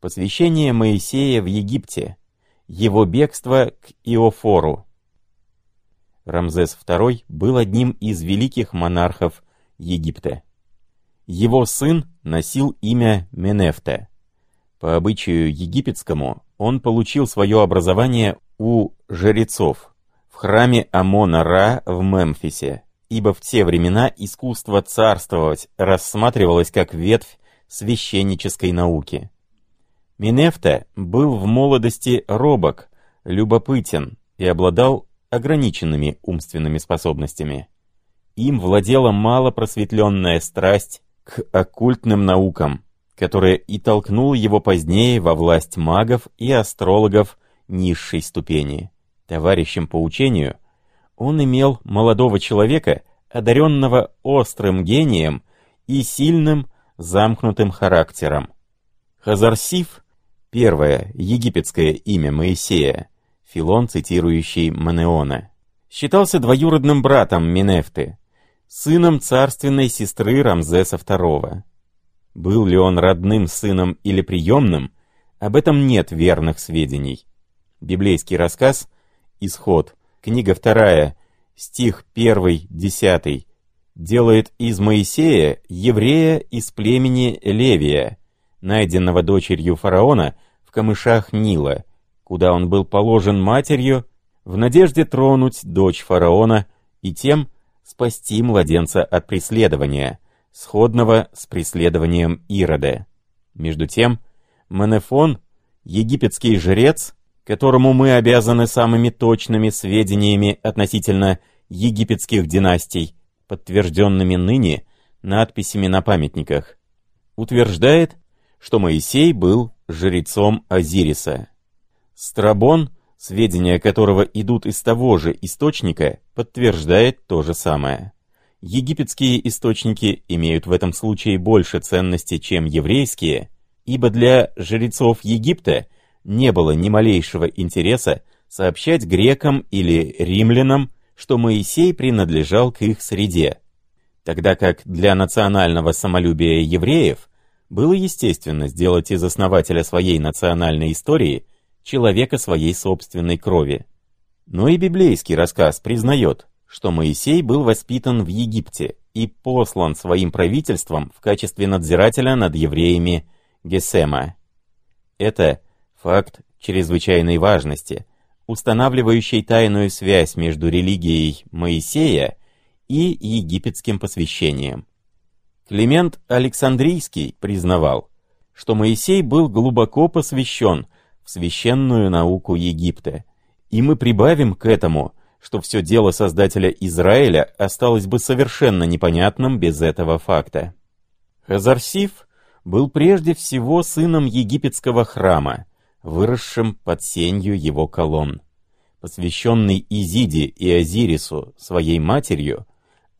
Посвящение Моисея в Египте. Его бегство к Иофору. Рамзес II был одним из великих монархов Египта. Его сын носил имя Менефте. По обычаю египетскому он получил свое образование у жрецов в храме Амона-Ра в Мемфисе, ибо в те времена искусство царствовать рассматривалось как ветвь священнической науки. Минефта был в молодости робок, любопытен и обладал ограниченными умственными способностями. Им владела малопросветленная страсть к оккультным наукам, которая и толкнула его позднее во власть магов и астрологов низшей ступени. Товарищем по учению он имел молодого человека, одаренного острым гением и сильным замкнутым характером. Хазарсиф, первое египетское имя Моисея, Филон, цитирующий Манеона, считался двоюродным братом Минефты, сыном царственной сестры Рамзеса II. Был ли он родным сыном или приемным, об этом нет верных сведений. Библейский рассказ «Исход», книга 2, стих 1-10, делает из Моисея еврея из племени Левия, найденного дочерью фараона в камышах Нила, куда он был положен матерью, в надежде тронуть дочь фараона и тем спасти младенца от преследования, сходного с преследованием Ирода. Между тем, Менефон, египетский жрец, которому мы обязаны самыми точными сведениями относительно египетских династий, подтвержденными ныне надписями на памятниках, утверждает, что Моисей был жрецом Азириса. Страбон, сведения которого идут из того же источника, подтверждает то же самое. Египетские источники имеют в этом случае больше ценности, чем еврейские, ибо для жрецов Египта не было ни малейшего интереса сообщать грекам или римлянам, что Моисей принадлежал к их среде, тогда как для национального самолюбия евреев было естественно сделать из основателя своей национальной истории человека своей собственной крови. Но и библейский рассказ признает, что Моисей был воспитан в Египте и послан своим правительством в качестве надзирателя над евреями Гесема. Это факт чрезвычайной важности, устанавливающий тайную связь между религией Моисея и египетским посвящением. Климент Александрийский признавал, что Моисей был глубоко посвящен в священную науку Египта, и мы прибавим к этому – что все дело создателя Израиля осталось бы совершенно непонятным без этого факта. Хазарсиф был прежде всего сыном египетского храма, выросшим под сенью его колонн. Посвященный Изиде и Азирису, своей матерью,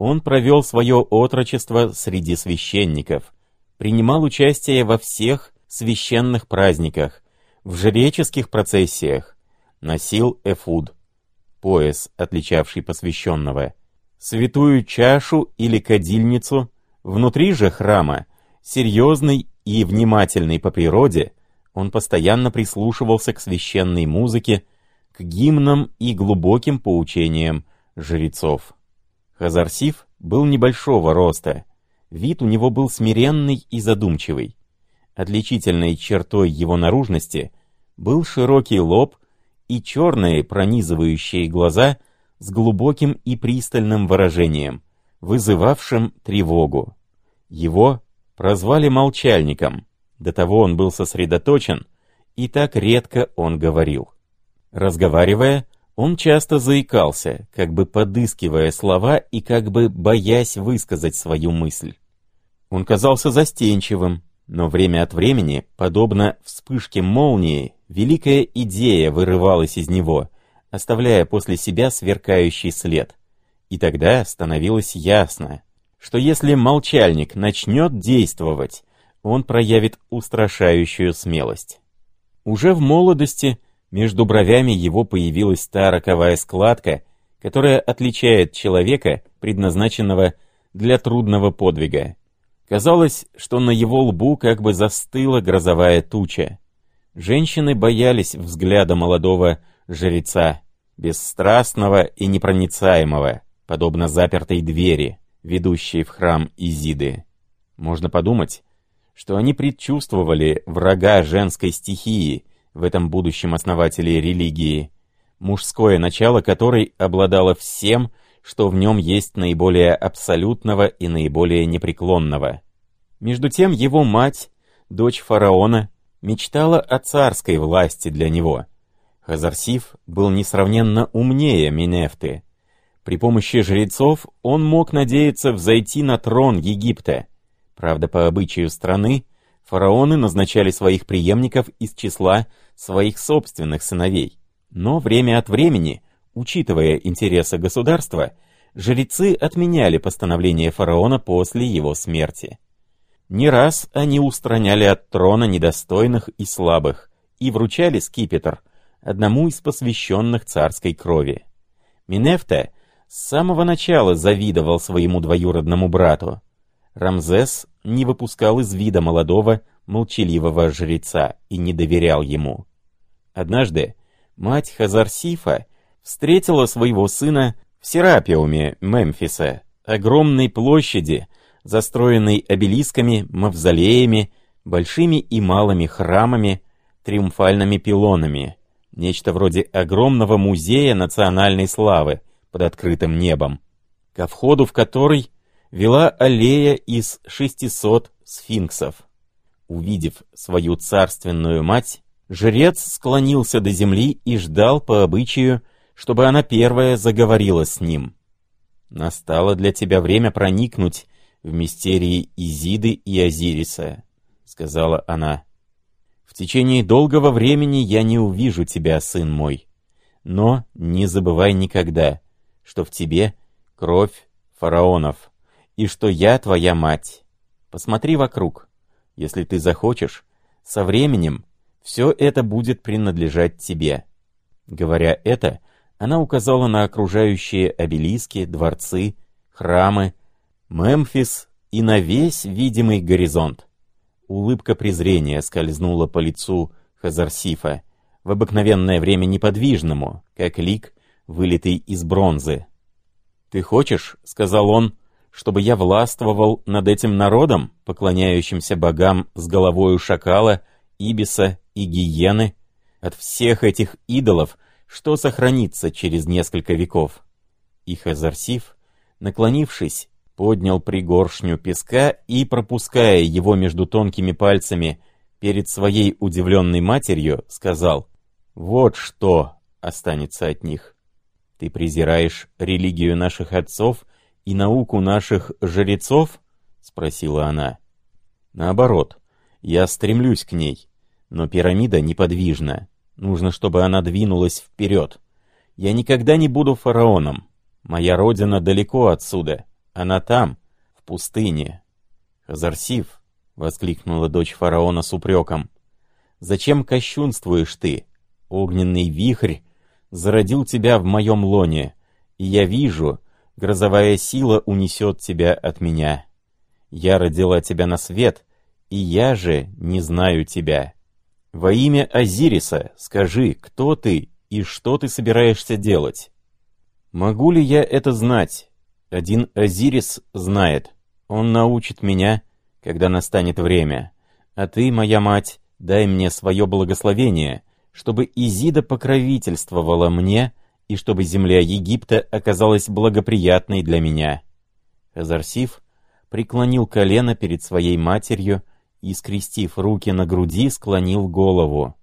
он провел свое отрочество среди священников, принимал участие во всех священных праздниках, в жреческих процессиях, носил эфуд – пояс, отличавший посвященного, святую чашу или кадильницу, внутри же храма, серьезный и внимательный по природе, он постоянно прислушивался к священной музыке, к гимнам и глубоким поучениям жрецов. Хазарсиф был небольшого роста, вид у него был смиренный и задумчивый. Отличительной чертой его наружности был широкий лоб и черные пронизывающие глаза с глубоким и пристальным выражением, вызывавшим тревогу. Его прозвали молчальником, до того он был сосредоточен, и так редко он говорил. Разговаривая, он часто заикался, как бы подыскивая слова и как бы боясь высказать свою мысль. Он казался застенчивым, но время от времени, подобно вспышке молнии, великая идея вырывалась из него, оставляя после себя сверкающий след. И тогда становилось ясно, что если молчальник начнет действовать, он проявит устрашающую смелость. Уже в молодости между бровями его появилась та роковая складка, которая отличает человека, предназначенного для трудного подвига. Казалось, что на его лбу как бы застыла грозовая туча. Женщины боялись взгляда молодого жреца, бесстрастного и непроницаемого, подобно запертой двери, ведущей в храм Изиды. Можно подумать, что они предчувствовали врага женской стихии в этом будущем основателе религии, мужское начало которой обладало всем, что в нем есть наиболее абсолютного и наиболее непреклонного. Между тем его мать, дочь фараона, мечтала о царской власти для него. Хазарсиф был несравненно умнее Минефты. При помощи жрецов он мог надеяться взойти на трон Египта. Правда, по обычаю страны, фараоны назначали своих преемников из числа своих собственных сыновей. Но время от времени, учитывая интересы государства, жрецы отменяли постановление фараона после его смерти. Не раз они устраняли от трона недостойных и слабых и вручали скипетр одному из посвященных царской крови. Минефта с самого начала завидовал своему двоюродному брату. Рамзес не выпускал из вида молодого, молчаливого жреца и не доверял ему. Однажды мать Хазарсифа встретила своего сына в Серапиуме Мемфиса, огромной площади, застроенный обелисками, мавзолеями, большими и малыми храмами, триумфальными пилонами, нечто вроде огромного музея национальной славы под открытым небом, ко входу в который вела аллея из 600 сфинксов. Увидев свою царственную мать, жрец склонился до земли и ждал по обычаю, чтобы она первая заговорила с ним. «Настало для тебя время проникнуть в мистерии Изиды и Азириса», — сказала она. «В течение долгого времени я не увижу тебя, сын мой. Но не забывай никогда, что в тебе кровь фараонов, и что я твоя мать. Посмотри вокруг. Если ты захочешь, со временем все это будет принадлежать тебе». Говоря это, она указала на окружающие обелиски, дворцы, храмы, Мемфис и на весь видимый горизонт. Улыбка презрения скользнула по лицу Хазарсифа, в обыкновенное время неподвижному, как лик, вылитый из бронзы. «Ты хочешь, — сказал он, — чтобы я властвовал над этим народом, поклоняющимся богам с головою шакала, ибиса и гиены? От всех этих идолов что сохранится через несколько веков?» И Хазарсиф, наклонившись, поднял пригоршню песка и, пропуская его между тонкими пальцами перед своей удивленной матерью, сказал, «Вот что останется от них. Ты презираешь религию наших отцов и науку наших жрецов?» — спросила она. «Наоборот, я стремлюсь к ней, но пирамида неподвижна. Нужно, чтобы она двинулась вперед. Я никогда не буду фараоном. Моя родина далеко отсюда». Она там, в пустыне. Хазарсив, — воскликнула дочь фараона с упреком, — зачем кощунствуешь ты? Огненный вихрь зародил тебя в моем лоне, и я вижу, грозовая сила унесет тебя от меня. Я родила тебя на свет, и я же не знаю тебя. Во имя Азириса скажи, кто ты и что ты собираешься делать? Могу ли я это знать? Один Азирис знает. Он научит меня, когда настанет время. А ты, моя мать, дай мне свое благословение, чтобы Изида покровительствовала мне и чтобы земля Египта оказалась благоприятной для меня». Хазарсиф преклонил колено перед своей матерью и, скрестив руки на груди, склонил голову.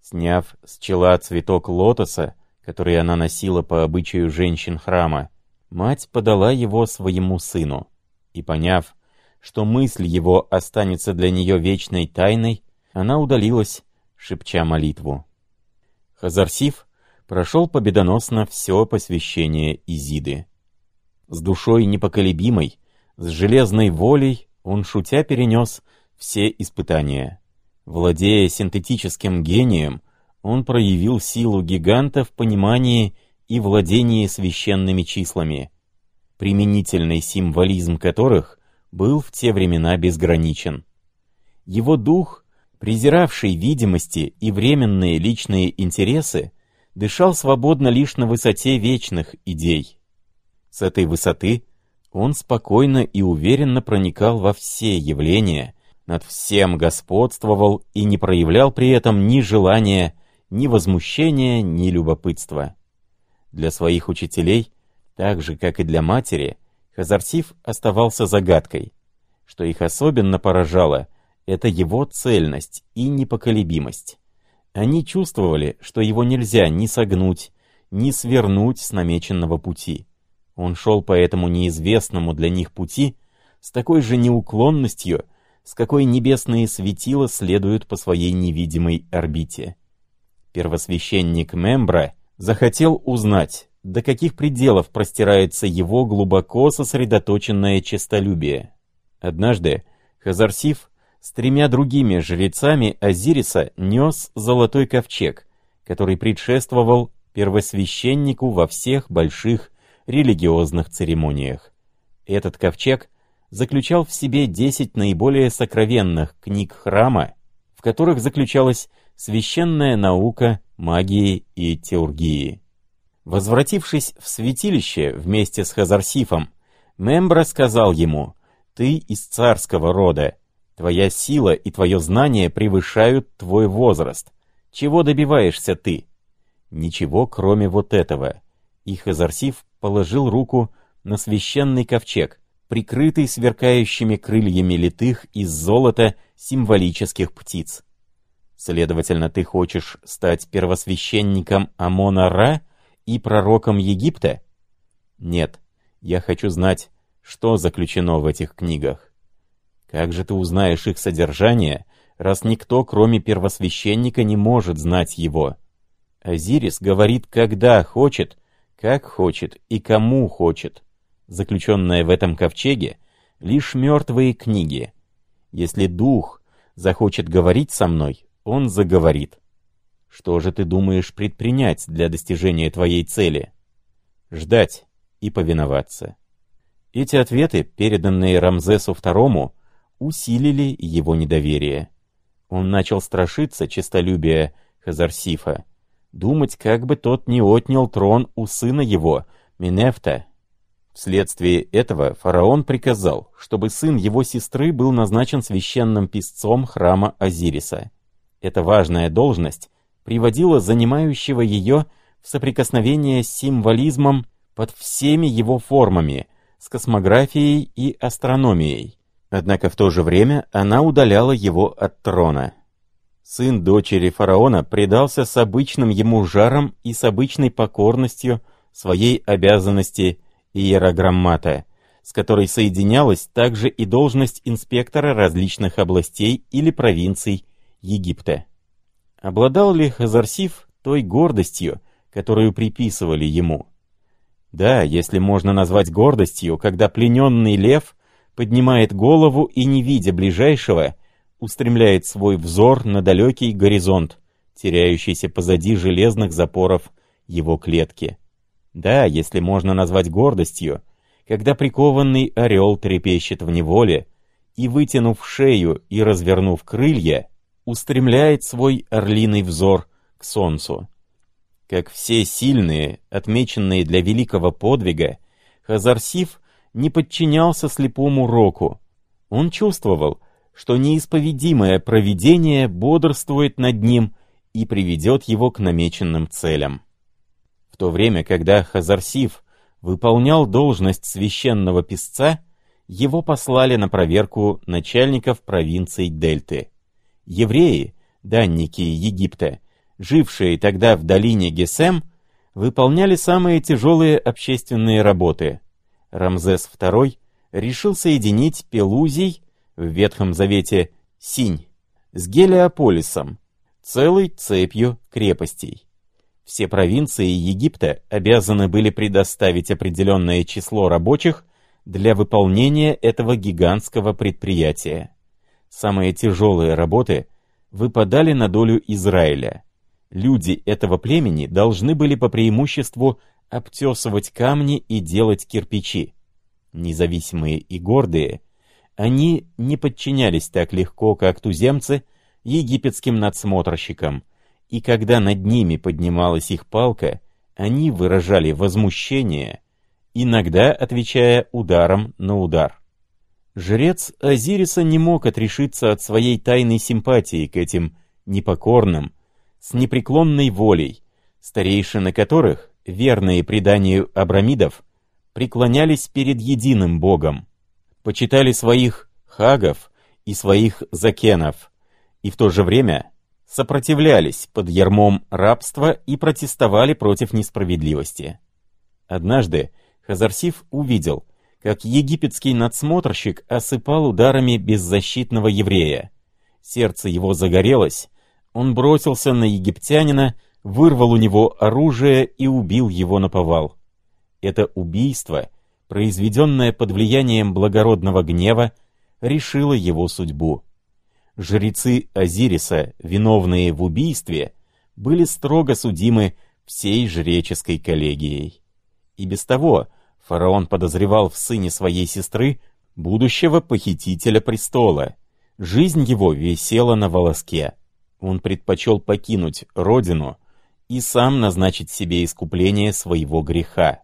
Сняв с чела цветок лотоса, который она носила по обычаю женщин храма, Мать подала его своему сыну, и, поняв, что мысль его останется для нее вечной тайной, она удалилась, шепча молитву. Хазарсиф прошел победоносно все посвящение Изиды. С душой непоколебимой, с железной волей он, шутя, перенес все испытания. Владея синтетическим гением, он проявил силу гиганта в понимании и владение священными числами, применительный символизм которых был в те времена безграничен. Его дух презиравший видимости и временные личные интересы, дышал свободно лишь на высоте вечных идей. С этой высоты он спокойно и уверенно проникал во все явления, над всем господствовал и не проявлял при этом ни желания, ни возмущения, ни любопытства. Для своих учителей, так же, как и для матери, Хазарсиф оставался загадкой. Что их особенно поражало, это его цельность и непоколебимость. Они чувствовали, что его нельзя ни согнуть, ни свернуть с намеченного пути. Он шел по этому неизвестному для них пути с такой же неуклонностью, с какой небесные светила следуют по своей невидимой орбите. Первосвященник Мембра захотел узнать, до каких пределов простирается его глубоко сосредоточенное честолюбие. Однажды Хазарсиф с тремя другими жрецами Азириса нес золотой ковчег, который предшествовал первосвященнику во всех больших религиозных церемониях. Этот ковчег заключал в себе десять наиболее сокровенных книг храма, в которых заключалась священная наука магии и теургии. Возвратившись в святилище вместе с Хазарсифом, Мембра сказал ему, «Ты из царского рода, твоя сила и твое знание превышают твой возраст. Чего добиваешься ты?» «Ничего, кроме вот этого». И Хазарсиф положил руку на священный ковчег, прикрытый сверкающими крыльями литых из золота символических птиц. Следовательно, ты хочешь стать первосвященником Амона-Ра и пророком Египта? Нет, я хочу знать, что заключено в этих книгах. Как же ты узнаешь их содержание, раз никто, кроме первосвященника, не может знать его? Азирис говорит, когда хочет, как хочет и кому хочет. Заключенное в этом ковчеге — лишь мертвые книги. Если дух захочет говорить со мной, он заговорит. Что же ты думаешь предпринять для достижения твоей цели? Ждать и повиноваться. Эти ответы, переданные Рамзесу II, усилили его недоверие. Он начал страшиться честолюбия Хазарсифа, думать, как бы тот не отнял трон у сына его, Минефта. Вследствие этого фараон приказал, чтобы сын его сестры был назначен священным писцом храма Азириса. Эта важная должность приводила занимающего ее в соприкосновение с символизмом под всеми его формами, с космографией и астрономией. Однако в то же время она удаляла его от трона. Сын дочери фараона предался с обычным ему жаром и с обычной покорностью своей обязанности иерограммата, с которой соединялась также и должность инспектора различных областей или провинций Египта. Обладал ли Хазарсиф той гордостью, которую приписывали ему? Да, если можно назвать гордостью, когда плененный лев поднимает голову и, не видя ближайшего, устремляет свой взор на далекий горизонт, теряющийся позади железных запоров его клетки. Да, если можно назвать гордостью, когда прикованный орел трепещет в неволе и, вытянув шею и развернув крылья, устремляет свой орлиный взор к солнцу. Как все сильные, отмеченные для великого подвига, Хазарсиф не подчинялся слепому року. Он чувствовал, что неисповедимое провидение бодрствует над ним и приведет его к намеченным целям. В то время, когда Хазарсиф выполнял должность священного писца, его послали на проверку начальников провинций Дельты. Евреи, данники Египта, жившие тогда в долине Гесем, выполняли самые тяжелые общественные работы. Рамзес II решил соединить Пелузий в Ветхом Завете Синь с Гелиополисом, целой цепью крепостей. Все провинции Египта обязаны были предоставить определенное число рабочих для выполнения этого гигантского предприятия. Самые тяжелые работы выпадали на долю Израиля. Люди этого племени должны были по преимуществу обтесывать камни и делать кирпичи. Независимые и гордые – они не подчинялись так легко, как туземцы, египетским надсмотрщикам, и когда над ними поднималась их палка, они выражали возмущение, иногда отвечая ударом на удар. Жрец Азириса не мог отрешиться от своей тайной симпатии к этим непокорным, с непреклонной волей, старейшины которых, верные преданию Абрамидов, преклонялись перед единым Богом, почитали своих хагов и своих закенов, и в то же время сопротивлялись под ярмом рабства и протестовали против несправедливости. Однажды Хазарсиф увидел, как египетский надсмотрщик осыпал ударами беззащитного еврея. Сердце его загорелось, он бросился на египтянина, вырвал у него оружие и убил его на повал. Это убийство, произведенное под влиянием благородного гнева, решило его судьбу. Жрецы Азириса, виновные в убийстве, были строго судимы всей жреческой коллегией. И без того фараон подозревал в сыне своей сестры будущего похитителя престола. Жизнь его висела на волоске. Он предпочел покинуть родину и сам назначить себе искупление своего греха.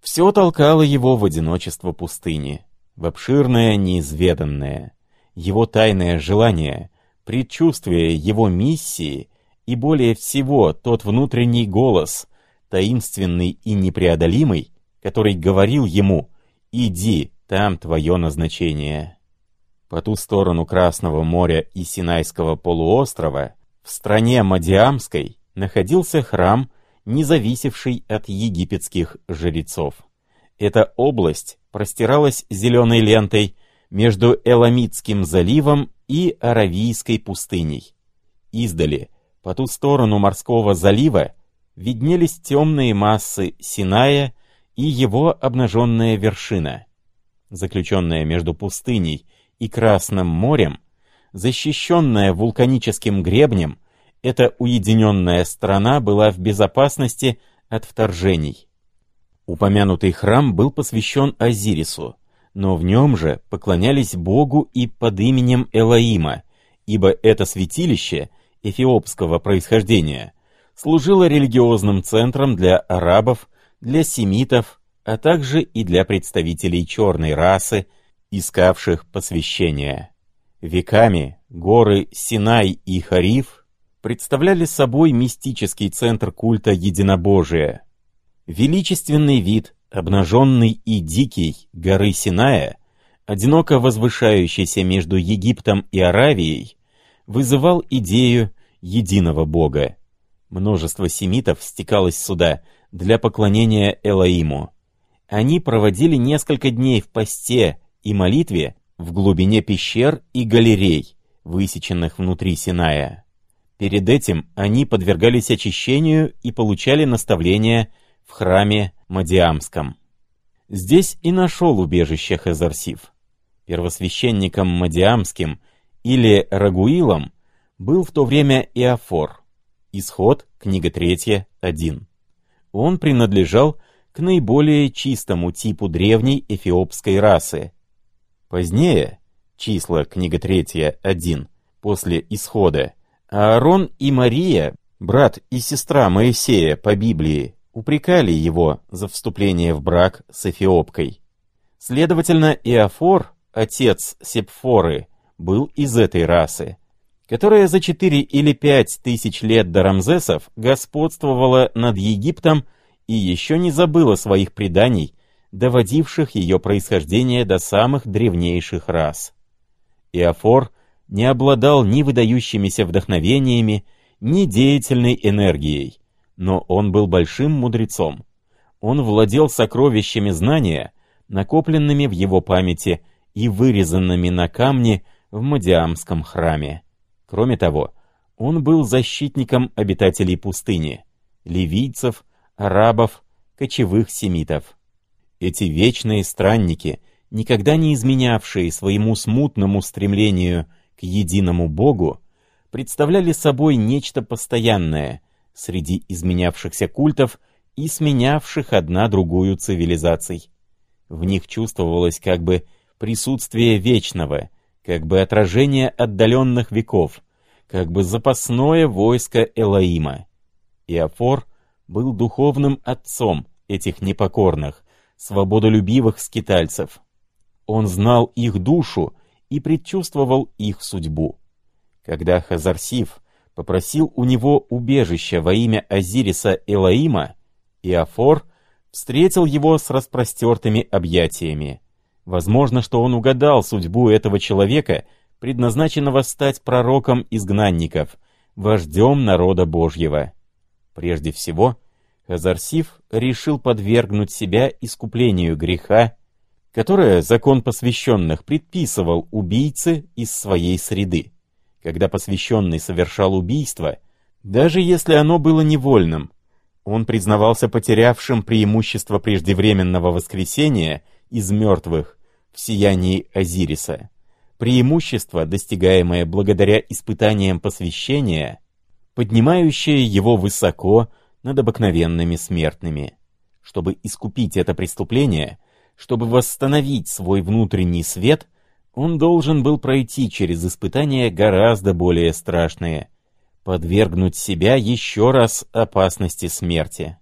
Все толкало его в одиночество пустыни, в обширное неизведанное. Его тайное желание, предчувствие его миссии и более всего тот внутренний голос, таинственный и непреодолимый, который говорил ему «Иди, там твое назначение». По ту сторону Красного моря и Синайского полуострова, в стране Мадиамской, находился храм, не зависевший от египетских жрецов. Эта область простиралась зеленой лентой между Эламитским заливом и Аравийской пустыней. Издали, по ту сторону морского залива, виднелись темные массы Синая и его обнаженная вершина. Заключенная между пустыней и Красным морем, защищенная вулканическим гребнем, эта уединенная страна была в безопасности от вторжений. Упомянутый храм был посвящен Азирису, но в нем же поклонялись Богу и под именем Элаима, ибо это святилище эфиопского происхождения служило религиозным центром для арабов, для семитов, а также и для представителей черной расы, искавших посвящения. Веками горы Синай и Хариф представляли собой мистический центр культа единобожия. Величественный вид, обнаженный и дикий горы Синая, одиноко возвышающийся между Египтом и Аравией, вызывал идею единого бога. Множество семитов стекалось сюда для поклонения Элоиму. Они проводили несколько дней в посте и молитве в глубине пещер и галерей, высеченных внутри Синая. Перед этим они подвергались очищению и получали наставления в храме Мадиамском. Здесь и нашел убежище Хазарсив. Первосвященником Мадиамским или Рагуилом был в то время Иофор. Исход, книга 3, 1. Он принадлежал к наиболее чистому типу древней эфиопской расы, Позднее, числа, книга 3, 1, после исхода, Аарон и Мария, брат и сестра Моисея по Библии, упрекали его за вступление в брак с эфиопкой. Следовательно, Иофор, отец Сепфоры, был из этой расы, которая за 4 или 5 тысяч лет до Рамзесов господствовала над Египтом и еще не забыла своих преданий доводивших ее происхождение до самых древнейших рас. Иофор не обладал ни выдающимися вдохновениями, ни деятельной энергией, но он был большим мудрецом. Он владел сокровищами знания, накопленными в его памяти и вырезанными на камне в Мадиамском храме. Кроме того, он был защитником обитателей пустыни, ливийцев, арабов, кочевых семитов. Эти вечные странники, никогда не изменявшие своему смутному стремлению к единому Богу, представляли собой нечто постоянное среди изменявшихся культов и сменявших одна другую цивилизаций. В них чувствовалось как бы присутствие вечного, как бы отражение отдаленных веков, как бы запасное войско Элоима. Иофор был духовным отцом этих непокорных, свободолюбивых скитальцев. Он знал их душу и предчувствовал их судьбу. Когда Хазарсив попросил у него убежища во имя Азириса Элоима, Иофор встретил его с распростертыми объятиями. Возможно, что он угадал судьбу этого человека, предназначенного стать пророком изгнанников, вождем народа Божьего. Прежде всего, Хазарсив решил подвергнуть себя искуплению греха, которое закон посвященных предписывал убийце из своей среды. Когда посвященный совершал убийство, даже если оно было невольным, он признавался потерявшим преимущество преждевременного воскресения из мертвых в сиянии Азириса. Преимущество, достигаемое благодаря испытаниям посвящения, поднимающее его высоко над обыкновенными смертными. Чтобы искупить это преступление, чтобы восстановить свой внутренний свет, он должен был пройти через испытания гораздо более страшные, подвергнуть себя еще раз опасности смерти.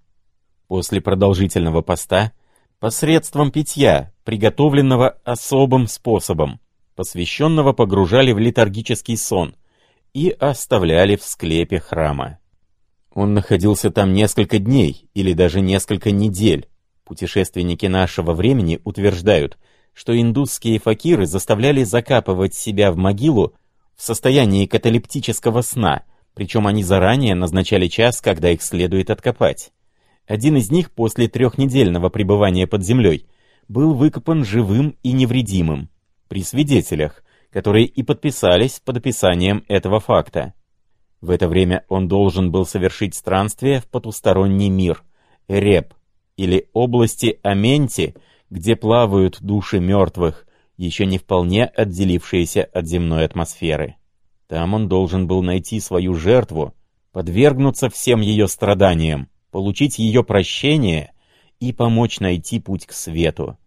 После продолжительного поста, посредством питья, приготовленного особым способом, посвященного погружали в летаргический сон и оставляли в склепе храма. Он находился там несколько дней или даже несколько недель. Путешественники нашего времени утверждают, что индусские факиры заставляли закапывать себя в могилу в состоянии каталептического сна, причем они заранее назначали час, когда их следует откопать. Один из них после трехнедельного пребывания под землей был выкопан живым и невредимым, при свидетелях, которые и подписались под описанием этого факта. В это время он должен был совершить странствие в потусторонний мир, Реп, или области Аменти, где плавают души мертвых, еще не вполне отделившиеся от земной атмосферы. Там он должен был найти свою жертву, подвергнуться всем ее страданиям, получить ее прощение и помочь найти путь к свету.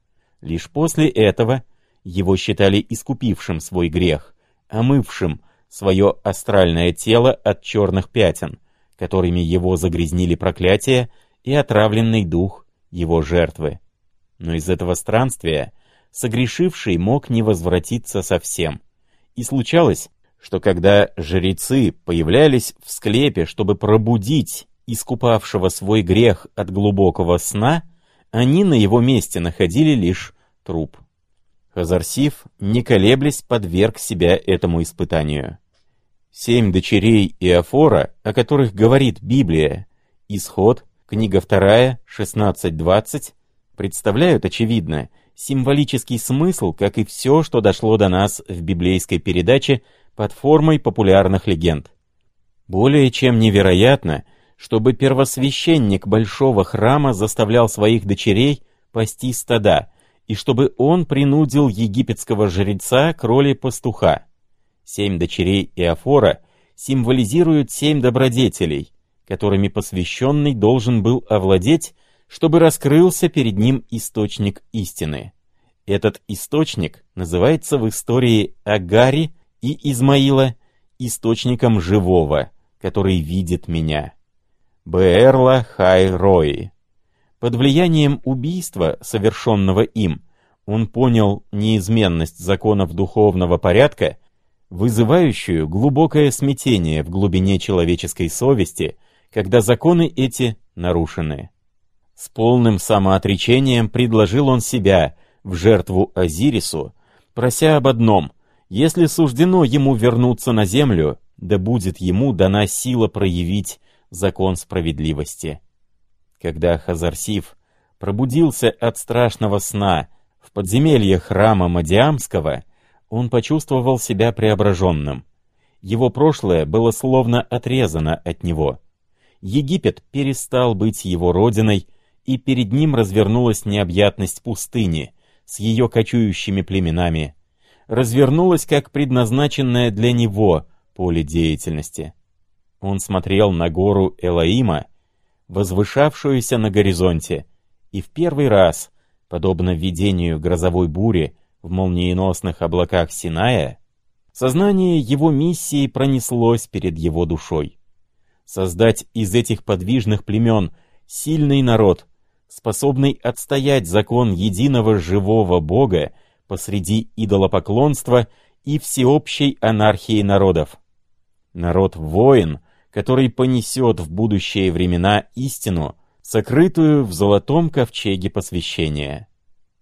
Лишь после этого его считали искупившим свой грех, омывшим свое астральное тело от черных пятен, которыми его загрязнили проклятия и отравленный дух его жертвы. Но из этого странствия согрешивший мог не возвратиться совсем. И случалось, что когда жрецы появлялись в склепе, чтобы пробудить искупавшего свой грех от глубокого сна, они на его месте находили лишь труп. Хазарсив, не колеблясь, подверг себя этому испытанию. Семь дочерей Иофора, о которых говорит Библия, Исход, книга 2, 16-20, представляют, очевидно, символический смысл, как и все, что дошло до нас в библейской передаче под формой популярных легенд. Более чем невероятно, чтобы первосвященник большого храма заставлял своих дочерей пасти стада, и чтобы он принудил египетского жреца к роли пастуха. Семь дочерей Иофора символизируют семь добродетелей, которыми посвященный должен был овладеть, чтобы раскрылся перед ним источник истины. Этот источник называется в истории Агари и Измаила источником живого, который видит меня. Беэрла Хай Рои. Под влиянием убийства, совершенного им, он понял неизменность законов духовного порядка вызывающую глубокое смятение в глубине человеческой совести, когда законы эти нарушены. С полным самоотречением предложил он себя в жертву Азирису, прося об одном — если суждено ему вернуться на землю, да будет ему дана сила проявить закон справедливости. Когда Хазарсив пробудился от страшного сна в подземелье храма Мадиамского, он почувствовал себя преображенным. Его прошлое было словно отрезано от него. Египет перестал быть его родиной, и перед ним развернулась необъятность пустыни с ее кочующими племенами. Развернулась как предназначенное для него поле деятельности. Он смотрел на гору Элаима, возвышавшуюся на горизонте, и в первый раз, подобно видению грозовой бури, в молниеносных облаках Синая, Сознание его миссии пронеслось перед его душой. Создать из этих подвижных племен сильный народ, способный отстоять закон единого живого Бога посреди идолопоклонства и всеобщей анархии народов. Народ-воин, который понесет в будущие времена истину, сокрытую в золотом ковчеге посвящения.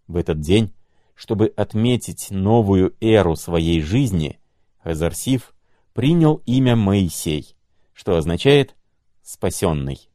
В этот день, чтобы отметить новую эру своей жизни, Хазарсив принял имя Моисей, что означает «спасенный».